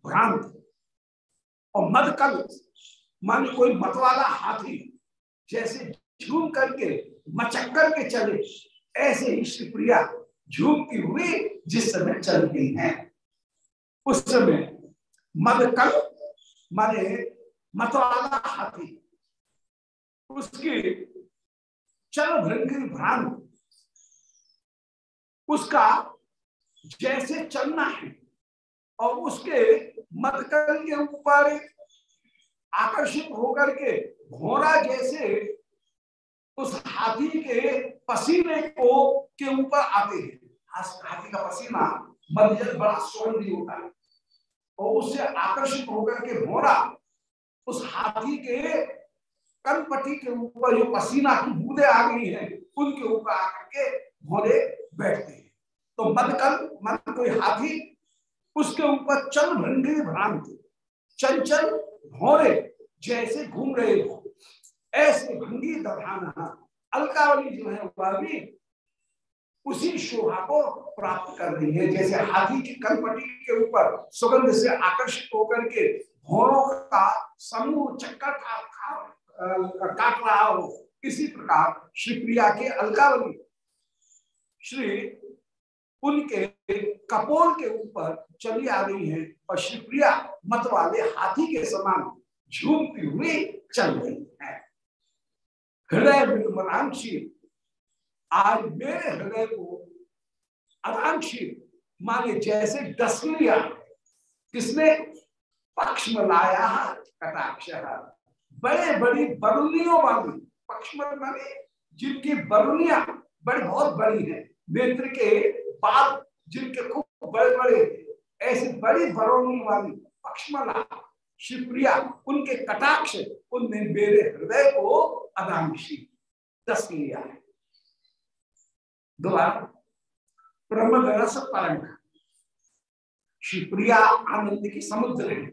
भ्रांत। और मद कल, मान कोई मत वाला हाथी, जैसे झूम करके, मचक करके चले, ऐसे ही श्रीप्रिया झूमती हुई जिस समय चल गई है। उस समय मद कल, माने मतवाला हाथी। उसकी चल भ्रंगी भ्रांत। उसका जैसे चलना है और उसके मदकल के ऊपर आकर्षित होकर के घोड़ा जैसे उस हाथी के पसीने को के ऊपर आते हैं। हाथी का पसीना मध्य बड़ा सुगंधी होता है और उससे आकर्षित होकर के भोरा उस हाथी के कनपट्टी के ऊपर जो पसीना की बूंदे आ गई हैं, उनके ऊपर आकर के भोरे बैठते हैं। तो मदकल मन कोई हाथी, उसके ऊपर चल भंडी भ्रांत, चंचल भोरे जैसे घूम रहे हो। ऐसे भंगी दधाना अलकावली जो है वह भी उसी शोभा को प्राप्त कर रही है। जैसे हाथी की कनपटी के ऊपर सुगंध से आकर्षित होकर के भोरों का समूह चक्कर काट रहा हो, इसी प्रकार श्री प्रिया के अलकावली। श्री उनके कपोल के ऊपर चली आ रही है और श्री प्रिया मत वाले हाथी के समान झूमती हुई चल रही है। हृदय मनांशी आज मेरे हृदय को अनांशी माने जैसे डस लिया किसने पक्ष में लाया कटाक्ष। बड़े, बड़ी बरुनियों वाली पक्ष में माने जिनकी बरुनिया बड़ी, बहुत बड़ी है। नेत्र के बाल जिनके खूब बड़े बड़े ऐसी बड़ी बरौनी वाली पक्षमला शिवप्रिया, उनके कटाक्ष, उनने मेरे हृदय को अदांशी, दस लिया है। दोबारा ब्रह्म रस तरंग शिवप्रिया आनंद की समुद्र है।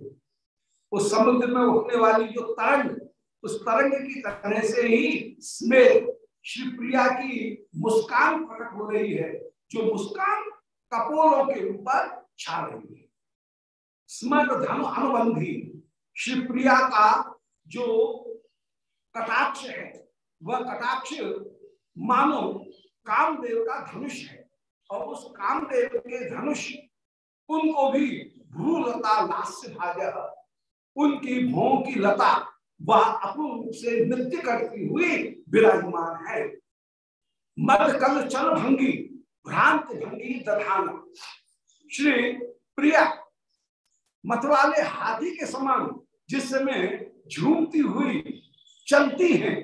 उस समुद्र में उठने वाली जो तरंग, उस तरंग की तरह से ही स्मेर शिवप्रिया की मुस्कान प्रकट हो रही है, जो मुस्कान कपोलों के ऊपर छा रही है। स्मर धन अनुबंधी शिवप्रिया का जो कटाक्ष है, वह कटाक्ष मानो कामदेव का धनुष है, और उस कामदेव के धनुष उनको भी भ्रूलता लास्य भाग्य उनकी भों की लता, वह अपूर्ण रूप से नृत्य करती हुई विराजमान है। मद कल चल भंगी, भ्रांत भंगी दधान। श्री प्रिया, मतवाले हाथी के समान जिस समय झूमती हुई चलती हैं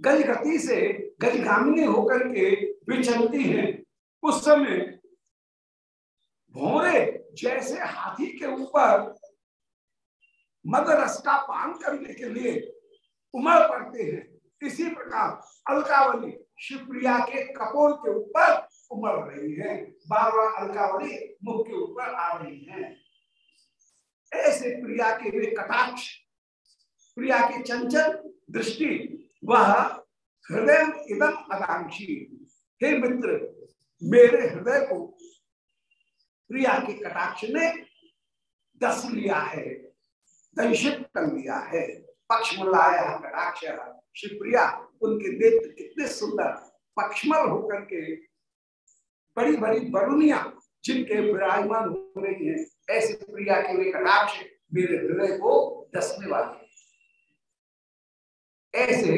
गज गति से गजगामिनी होकर के विचलती हैं, उस समय भोरे जैसे हाथी के ऊपर मद रस का पान करने के लिए उमड़ पड़ते हैं। इसी प्रकार अलकावली शिवप्रिया के कपोल के ऊपर उमड़ रही है। बार बार अलकावली मुख के ऊपर आ रही है। ऐसे प्रिया के वे कटाक्ष, प्रिया की चंचल दृष्टि, वह हृदय इदम आकांक्षी हे मित्र, मेरे हृदय को प्रिया के कटाक्ष ने दस लिया है दंशित कर लिया है। पक्ष मलाया कटाक्ष शिवप्रिया, उनके नेत्र कितने सुंदर। पक्षमल होकर के बड़ी बड़ी बरुनिया जिनके विराजमान हो रही है, ऐसे प्रिया के वे कटाक्ष मेरे हृदय को दसने वाले ऐसे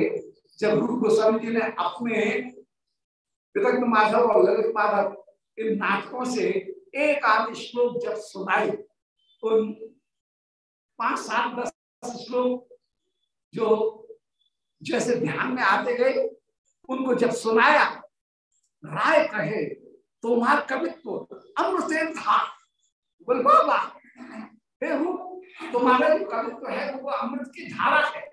जब रूप गोस्वामी जी ने अपने माधव और ललित माधव इन नाटकों से एक आध श्लोक जब सुनाए उन पाँच सात दस श्लोक जो जैसे ध्यान में आते गए, उनको जब सुनाया, राय कहे तुम्हारा कवित्व अमृत था। बोल बाबा तुम्हारा जो कवित्व है, वो अमृत की धारा है।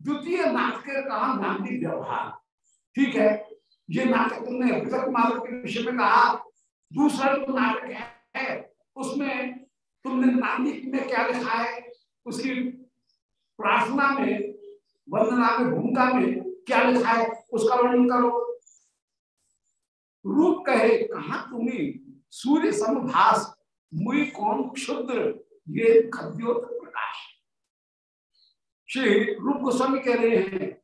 द्वितीय नाटक कहा नांदी व्यवहार। ठीक है, ये नाटक तुमने माधव के विषय में कहा दूसरा जो नाटक है, उसमें तुमने नांदी में क्या लिखा है? उसकी प्रार्थना में, वंदना में, भूमिका में क्या लिखा है? उसका वर्णन करो। रूप कहे, कहा तुम्हें सूर्य समभास मुई कौन क्षुद्र? ये खद्योत प्रकाश। श्री रूप गोस्वामी कह रहे हैं,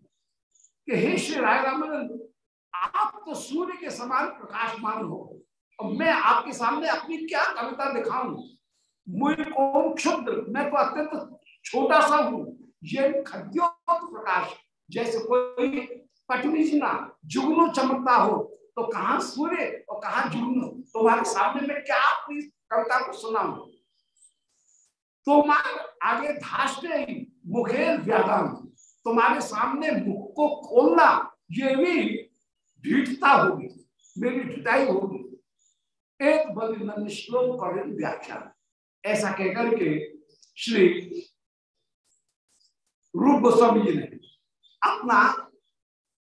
कि हे श्री राय रामानंद आप तो सूर्य के समान प्रकाशमान हो। मैं आपके सामने अपनी क्या कविता दिखाऊँ? मुझे कौन क्षुद्र, मैं तो अत्यंत छोटा सा हूँ। ये खद्योत प्रकाश, जैसे कोई पटवीजना जुगनू चमकता हो तो कहा सूर्य और कहा जुगनू? तुम्हारे सामने में क्या अपनी कविता को सुनाऊ? तुम्हारे आगे धाष्टे मुखेर व्यादान। तुम्हारे सामने मुख को खोलना, ये भी ढीठता होगी, मेरी ढिटाई होगी। एक बलिनंद श्लोक और व्याख्यान ऐसा कहकर के श्री रूप गोस्वामी जी ने अपना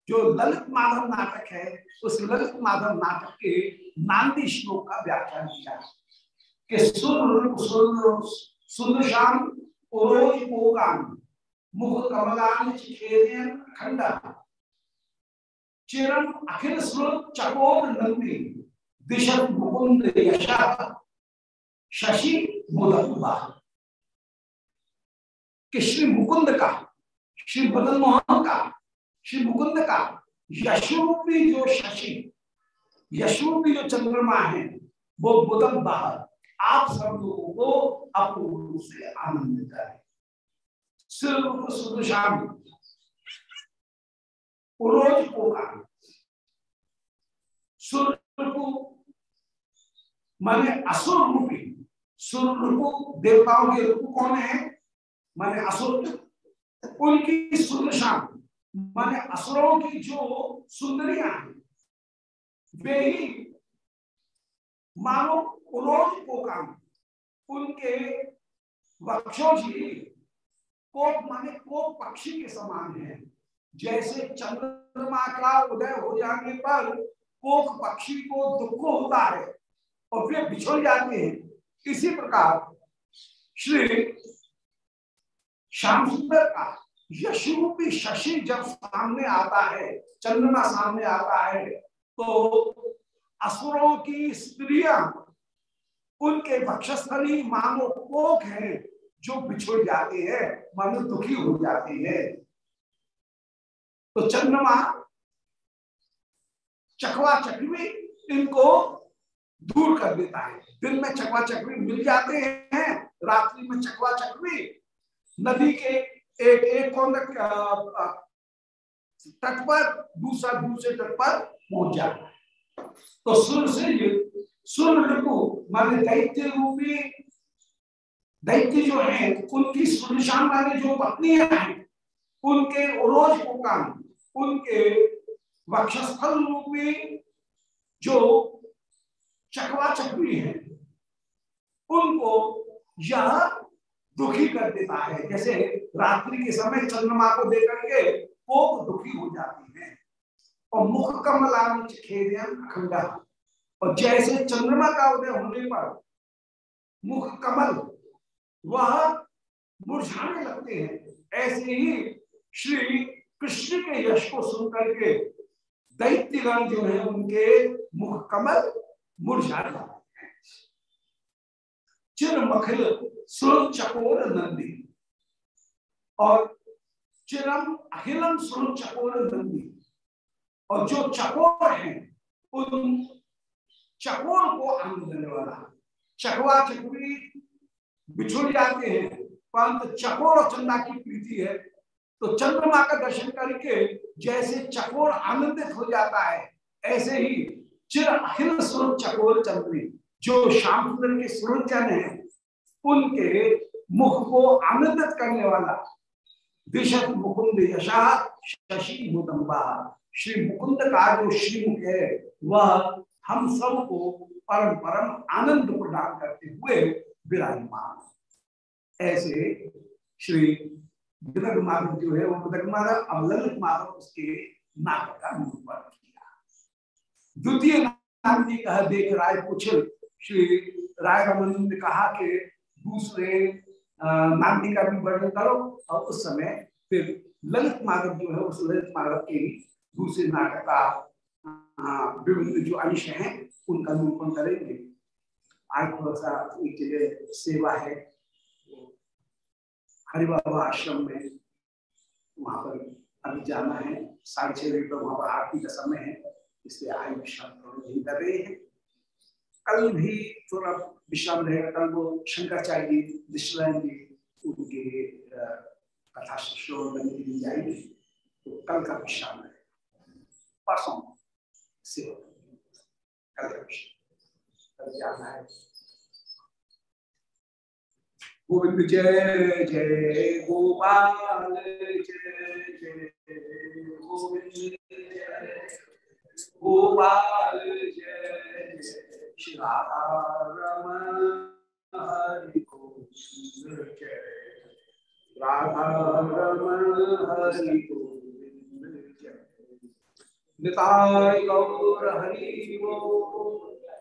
जो ललित माधव नाटक है, उस ललित माधव नाटक के नांदी श्लोक का व्याख्यान किया। कि श्याम मुख खंडा। चिरम अखिल स्रोत चकोर नंदी, दिशत मुकुंद यशा शशि मोदकुबा कि श्री मुकुंद का, श्री मदन मोहन का, श्री मुकुंद का यशोपी जो शशि यशोपी जो चंद्रमा है, वो बुदम बाहर। आप सब लोगों को अपूर्ण से आनंद करें सिर्फ़ शाम रोज को माने असुर रूपी सूर्य रूप देवताओं के रूप कौन है? माने असुर उनकी सूर्य शाम माने असुरों की जो सुंदरियाँ हैं, वे ही मानो उरोज को काम, उनके कोप, माने कोप पक्षी के समान है। जैसे चंद्रमा का उदय हो जाने पर कोक पक्षी को दुख होता है और वे बिछड़ जाते हैं। इसी प्रकार श्री श्याम सुंदर का यशरूपी शशि जब सामने आता है, चंद्रमा सामने आता है तो असुरों की स्त्रियाँ, उनके भक्षस्थली मानो कोक है जो बिछुड़ जाते हैं, मानो दुखी हो जाते हैं। तो चंद्रमा चकवा चकवी इनको दूर कर देता है। दिन में चकवा चकवी मिल जाते हैं, रात्रि में चकवा चकवी नदी के एक एक कौन तट पर, दूसरा दूसरे तट पर पहुँच जाता है। तो सुर से सुर ऋतु माने दैत्य रूपी, दैत्य जो है, उनकी सुनिशान वाली जो पत्नियाँ हैं, उनके रोज को काम उनके वक्षस्थल रूपी जो चकवा चकवी है। उनको यह दुखी कर देता है। जैसे रात्रि के समय चंद्रमा को देकर के कोप दुखी हो जाती है। और मुख कमला अखंडा। और जैसे चंद्रमा का उदय होने पर मुख कमल, वह मुरझाने लगते हैं। ऐसे ही श्री कृष्ण के यश को सुनकर के दैत्यगण जो है, उनके मुख कमल मुरझा चिर मखिल सुर चकोर नंदी। और चिरम अखिलम सुर चकोर नंदी। और जो चकोर है, उन चकोर को आनंद देने वाला चकवा चकवी बिछुड़ जाते हैं। परंतु चकोर और चंदा की प्रीति है। तो चंद्रमा का दर्शन करके जैसे चकोर आनंदित हो जाता है, ऐसे ही चिर अखिल स्वरूप चकोर चंद्री। जो श्याम सुंदर के स्वरूप जन है, उनके मुख को आनंदित करने वाला दिशत मुकुंद यशा शशि मुदम्बा श्री मुकुंद का जो श्रीमुख है, वह हम सबको परम परम आनंद प्रदान करते हुए विराजमान। ऐसे श्री विदग माधव जो है, वो विदग माधव अब ललित माधव उसके नाटक का निरूपण। द्वितीय नाम जी कहा, देख राय पूछ। श्री राय रमन ने कहा कि दूसरे नांदी का भी वर्णन करो और उस समय फिर ललित माधव जो है, उस ललित माधव के दूसरे नाटक का विभिन्न जो अंश हैं, उनका निरूपण करेंगे। आज थोड़ा सा एक जगह सेवा है। हरिबाबा आश्रम में वहाँ पर अभी जाना है। साढ़े छह बजे पर वहाँ पर आरती का समय है। इसलिए आय विश्राम नहीं कर रहे हैं। कल भी थोड़ा विश्राम रहेगा, कल वो शंकराचार्य विश्राम जी, उनके कथा श्रवण करने के लिए जाएँगे तो कल का विश्राम है। परसों से कल का विश्राम। कल जाना है। गोविंद जय जय गोपाल, जय जय गोविंद गोपाल जय। श्री राधा हरि गोविंद जय राधा रमन हरि गोविंद जय। निताय गौर हरि